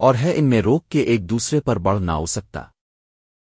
اور ہے ان میں روک کے ایک دوسرے پر بڑھ نہ ہو سکتا۔